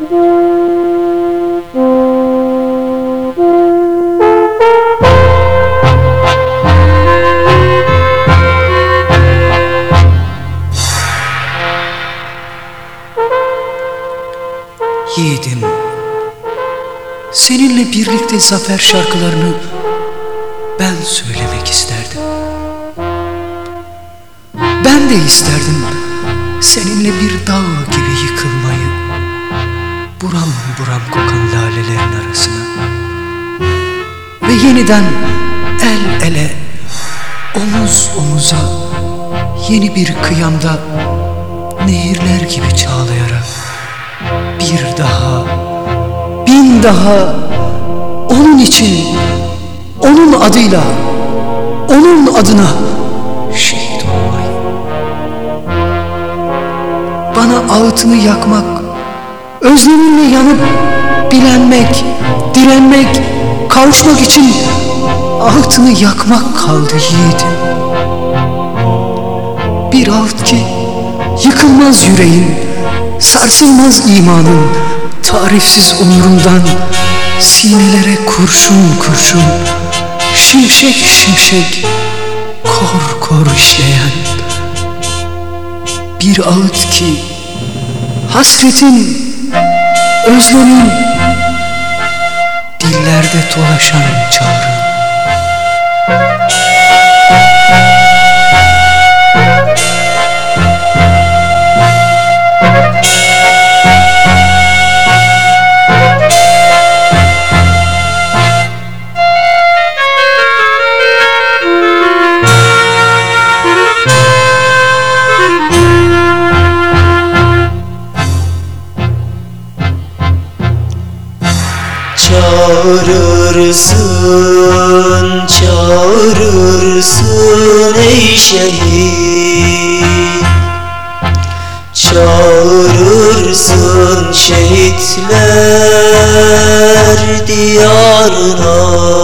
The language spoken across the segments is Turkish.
Yiğidim, seninle birlikte zafer şarkılarını ben söylemek isterdim. Ben de isterdim seninle bir dağ gibi yıkılmayı, buram buram kokan lalelerin arasına. Ve yeniden el ele, omuz omuza, yeni bir kıyamda nehirler gibi çağlayarak bir daha, bin daha onun için, onun adıyla, onun adına şehit olmayı. Bana ağıtını yakmak, özleminle yanıp bilenmek, direnmek, kavuşmak için ağıtını yakmak kaldı yiğidim. Bir ağıt ki yıkılmaz yüreğin, sarsılmaz imanın, tarifsiz umurundan sinelere kurşun kurşun, şimşek şimşek, kor kor işleyen bir ağıt ki hasretin, özlemin, dillerde dolaşan çağrı. Çağırırsın, çağırırsın ey şehit. Çağırırsın şehitler diyarına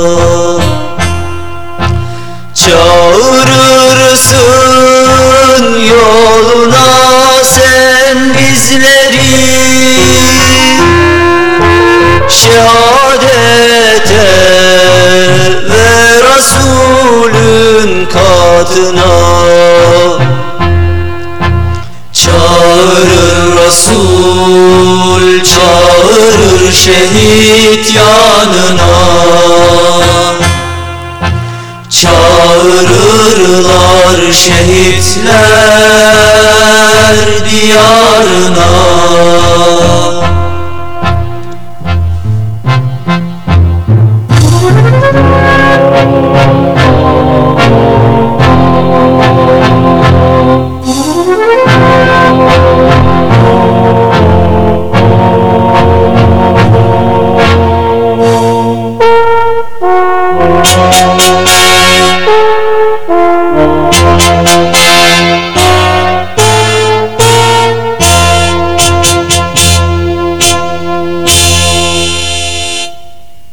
çağırır şehit yanına. Çağırırlar şehitler diyarına Música